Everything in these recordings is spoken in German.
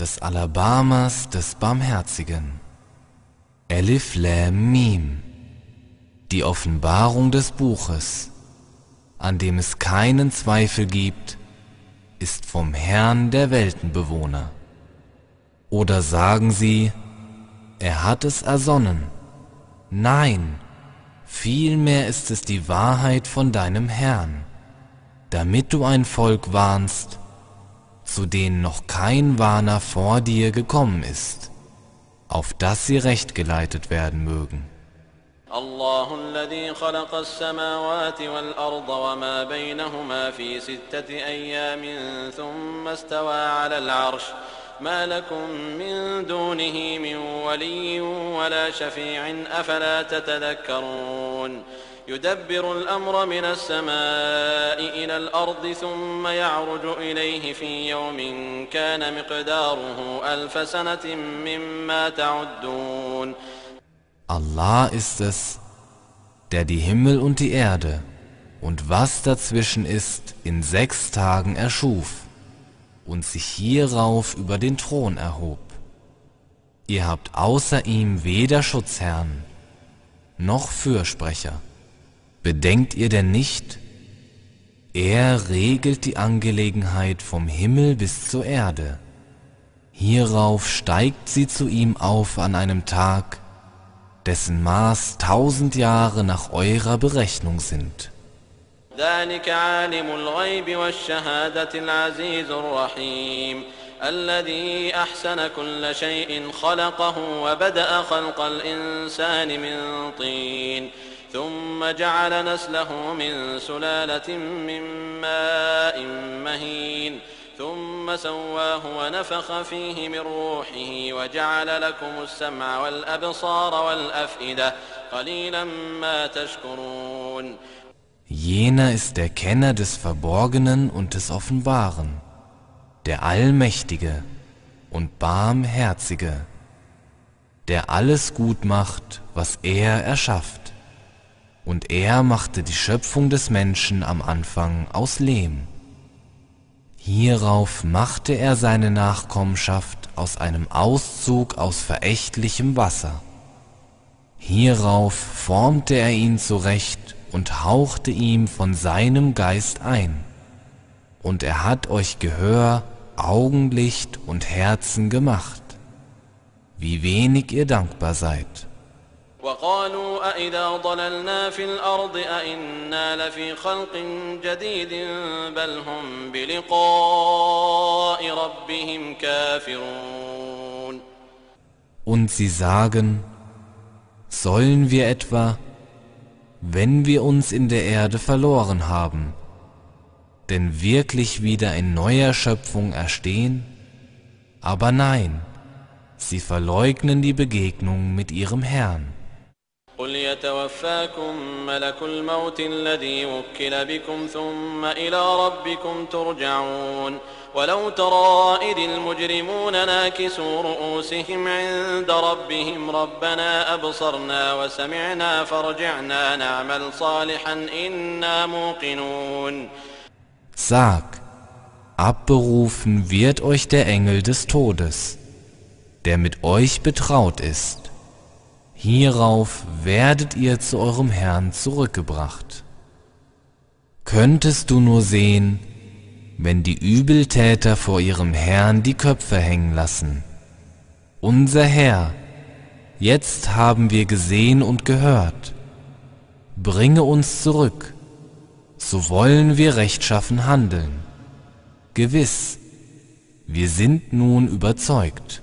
des Alabamas, des Barmherzigen. Elif Lam Mim. Die Offenbarung des Buches, an dem es keinen Zweifel gibt, ist vom Herrn der Weltenbewohner. Oder sagen sie, er hat es ersonnen. Nein, vielmehr ist es die Wahrheit von deinem Herrn, damit du ein Volk warnst, zu denen noch kein Warner vor dir gekommen ist, auf das sie recht geleitet werden mögen. الله الذي خلق السماوات والأرض وما بينهما في ستة أيام ثم استوى على العرش ما لكم من دونه من ولي ولا شفيع أفلا تتذكرون يدبر الأمر من السماء إلى الأرض ثم يعرج إليه في يوم كان مقداره ألف سنة مما تعدون Allah ist es, der die Himmel und die Erde und was dazwischen ist in sechs Tagen erschuf und sich hierauf über den Thron erhob. Ihr habt außer ihm weder Schutzherrn noch Fürsprecher. Bedenkt ihr denn nicht? Er regelt die Angelegenheit vom Himmel bis zur Erde. Hierauf steigt sie zu ihm auf an einem Tag, dessen Maß tausend Jahre nach eurer Berechnung sind. ذلك عالم الغيب والشهادة العزيز الرحيم الذي أحسن كل شيء خلقه وبدأ خلق الإنسان من طين ثم جعل نسله من سلالة من ماء مهين ثم سواه ونفخ فيه من روحه وجعل لكم السمع والأبصار والأفئدة قليلا ما تشكرون Jener ist der Kenner des Verborgenen und des Offenbaren, der Allmächtige und Barmherzige, der alles gut macht, was er erschafft. Und er machte die Schöpfung des Menschen am Anfang aus Lehm. Hierauf machte er seine Nachkommenschaft aus einem Auszug aus verächtlichem Wasser. Hierauf formte er ihn zurecht und hauchte ihm von seinem Geist ein. Und er hat euch Gehör, Augenlicht und Herzen gemacht. Wie wenig ihr dankbar seid. وقالوا أإذا ضللنا في الأرض أإنا لفي خلق جديد بل هم بلقاء ربهم كافرون Und sie sagen, sollen wir etwa, wenn wir uns in der Erde verloren haben, denn wirklich wieder in neuer Schöpfung erstehen? Aber nein, sie verleugnen die Begegnung mit ihrem Herrn. قل يتوفاكم ملك الموت الذي وكل بكم ثم إلى ربكم ترجعون ولو ترى إذ المجرمون ناكسوا رؤوسهم عند ربهم ربنا أبصرنا وسمعنا فارجعنا نعمل صالحا إنا موقنون Sag, abberufen wird euch der Engel des Todes, der mit euch betraut ist. Hierauf werdet ihr zu eurem Herrn zurückgebracht. Könntest du nur sehen, wenn die Übeltäter vor ihrem Herrn die Köpfe hängen lassen. Unser Herr, jetzt haben wir gesehen und gehört. Bringe uns zurück, so wollen wir rechtschaffen handeln. Gewiss, wir sind nun überzeugt.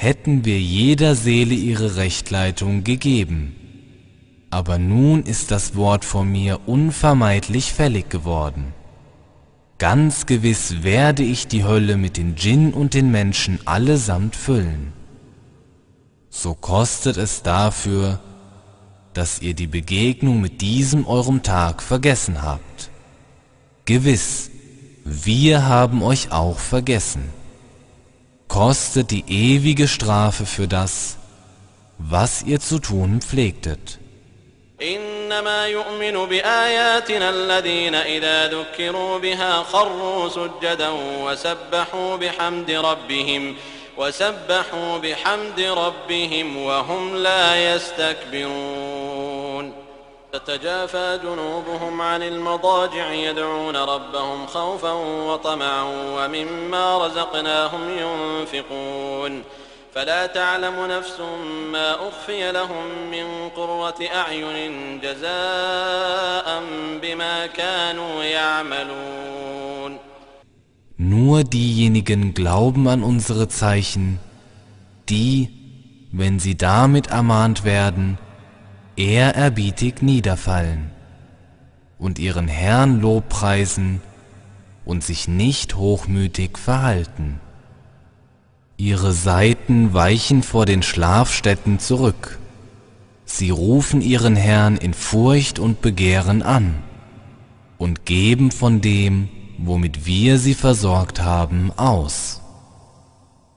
hätten wir jeder Seele ihre Rechtleitung gegeben. Aber nun ist das Wort von mir unvermeidlich fällig geworden. Ganz gewiss werde ich die Hölle mit den Djinn und den Menschen allesamt füllen. So kostet es dafür, dass ihr die Begegnung mit diesem eurem Tag vergessen habt. Gewiss, wir haben euch auch vergessen kostet die ewige Strafe für das, was ihr zu tun pflegtet. إنما يؤمن بآياتنا الذين إذا ذكروا بها خروا سجدا وسبحوا بحمد ربهم وسبحوا بحمد ربهم وهم لا يستكبرون تتجافى جنوبهم عن المضاجع يدعون ربهم خوفا وطمعا ومما رزقناهم ينفقون. فلا تعلم نفس ما أخفي لهم من قرة أعين جزاء بما كانوا يعملون. Nur diejenigen glauben an unsere Zeichen, die, wenn sie damit ermahnt werden, ehrerbietig niederfallen und ihren Herrn Lobpreisen und sich nicht hochmütig verhalten. Ihre Seiten weichen vor den Schlafstätten zurück. Sie rufen ihren Herrn in Furcht und Begehren an und geben von dem, womit wir sie versorgt haben, aus.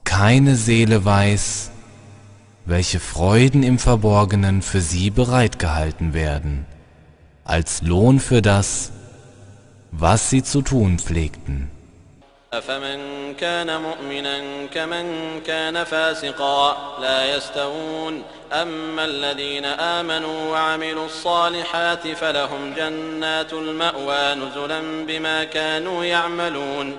Keine Seele weiß, welche Freuden im Verborgenen für sie bereitgehalten werden, als Lohn für das, was sie zu tun pflegten. أفمن كان مؤمنا كمن كان فاسقا لا يستوون أما الذين آمنوا وعملوا الصالحات فلهم جنات المأوى نزلا بما كانوا يعملون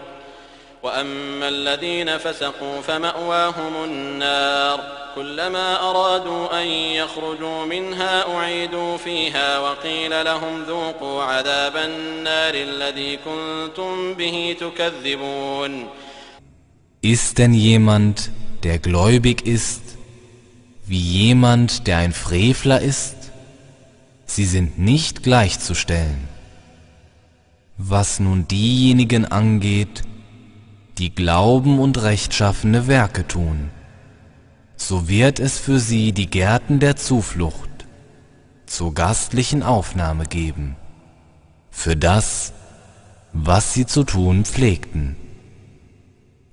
وأما الذين فسقوا فمأواهم النار كلما أرادوا أن يخرجوا منها أعيدوا فيها وقيل لهم ذوقوا عذاب النار الذي كنتم به تكذبون Ist denn jemand, der gläubig ist, wie jemand, der ein Frevler ist? Sie sind nicht gleichzustellen. Was nun diejenigen angeht, die Glauben und rechtschaffene Werke tun, so wird es für sie die Gärten der Zuflucht zur gastlichen Aufnahme geben, für das, was sie zu tun pflegten.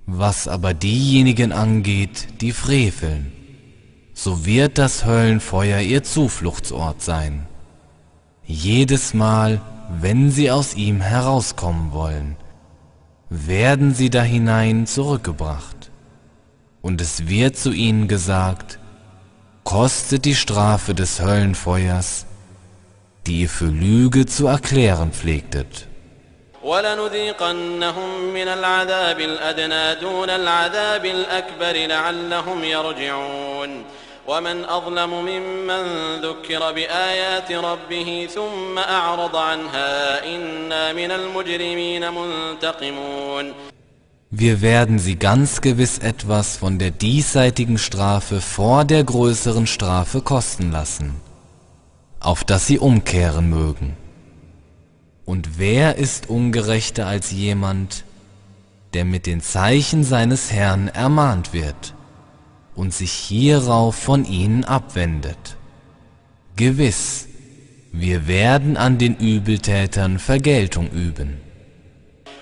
Was aber diejenigen angeht, die freveln, so wird das Höllenfeuer ihr Zufluchtsort sein. Jedes Mal, wenn sie aus ihm herauskommen wollen, werden sie da hinein zurückgebracht und es wird zu ihnen gesagt, kostet die Strafe des Höllenfeuers, die ihr für Lüge zu erklären pflegtet. ولنذيقنهم من العذاب الأدنى دون العذاب الأكبر لعلهم يرجعون ومن أظلم ممن ذكر بآيات ربه ثم أعرض عنها إنا من المجرمين منتقمون wir werden sie ganz gewiss etwas von der diesseitigen Strafe vor der größeren Strafe kosten lassen, auf dass sie umkehren mögen. Und wer ist ungerechter als jemand, der mit den Zeichen seines Herrn ermahnt wird und sich hierauf von ihnen abwendet? Gewiss, wir werden an den Übeltätern Vergeltung üben.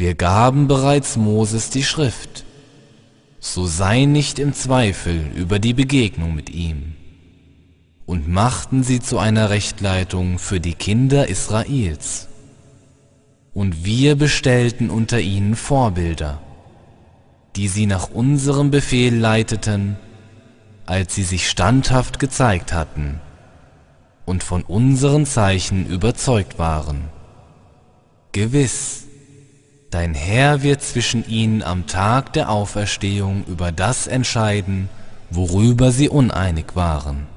Wir gaben bereits Moses die Schrift. so sei nicht im Zweifel über die Begegnung mit ihm. Und machten sie zu einer Rechtleitung für die Kinder Israels. Und wir bestellten unter ihnen Vorbilder, die sie nach unserem Befehl leiteten, als sie sich standhaft gezeigt hatten und von unseren Zeichen überzeugt waren. Gewiss, dein Herr wird zwischen ihnen am Tag der Auferstehung über das entscheiden, worüber sie uneinig waren.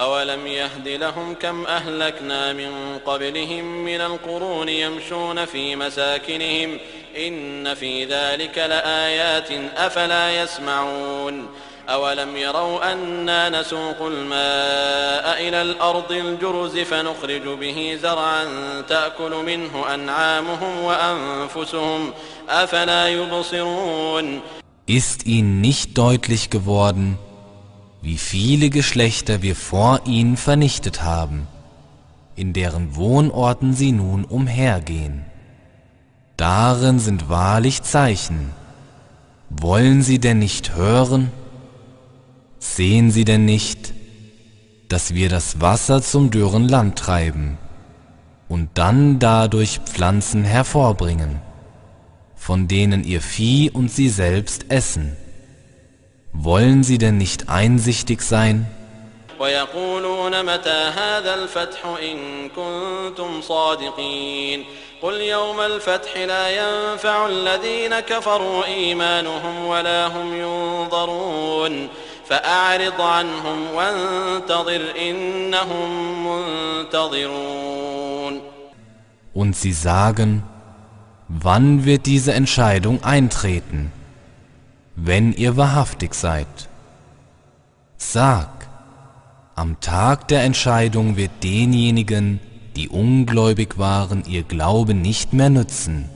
أولم يهد لهم كم أهلكنا من قبلهم من القرون يمشون في مساكنهم إن في ذلك لآيات أفلا يسمعون أولم يروا أنا نسوق الماء إلى الأرض الجرز فنخرج به زرعا تأكل منه أنعامهم وأنفسهم أفلا يبصرون Ist ihnen nicht deutlich geworden, wie viele Geschlechter wir vor ihnen vernichtet haben, in deren Wohnorten sie nun umhergehen. Darin sind wahrlich Zeichen. Wollen sie denn nicht hören? Sehen sie denn nicht, dass wir das Wasser zum dürren Land treiben und dann dadurch Pflanzen hervorbringen, von denen ihr Vieh und sie selbst essen? Wollen sie denn nicht einsichtig sein? ويقولون متى هذا الفتح إن كنتم صادقين قل يوم الفتح لا ينفع الذين كفروا إيمانهم ولا هم ينظرون فأعرض عنهم وانتظر إنهم منتظرون Und sie sagen, wann wird diese Entscheidung eintreten, wenn ihr wahrhaftig seid? Sag, am Tag der Entscheidung wird denjenigen, die ungläubig waren, ihr Glaube nicht mehr nützen,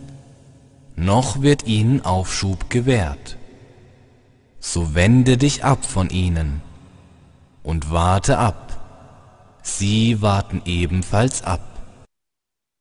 noch wird ihnen Aufschub gewährt so wende dich ab von ihnen und warte ab. Sie warten ebenfalls ab.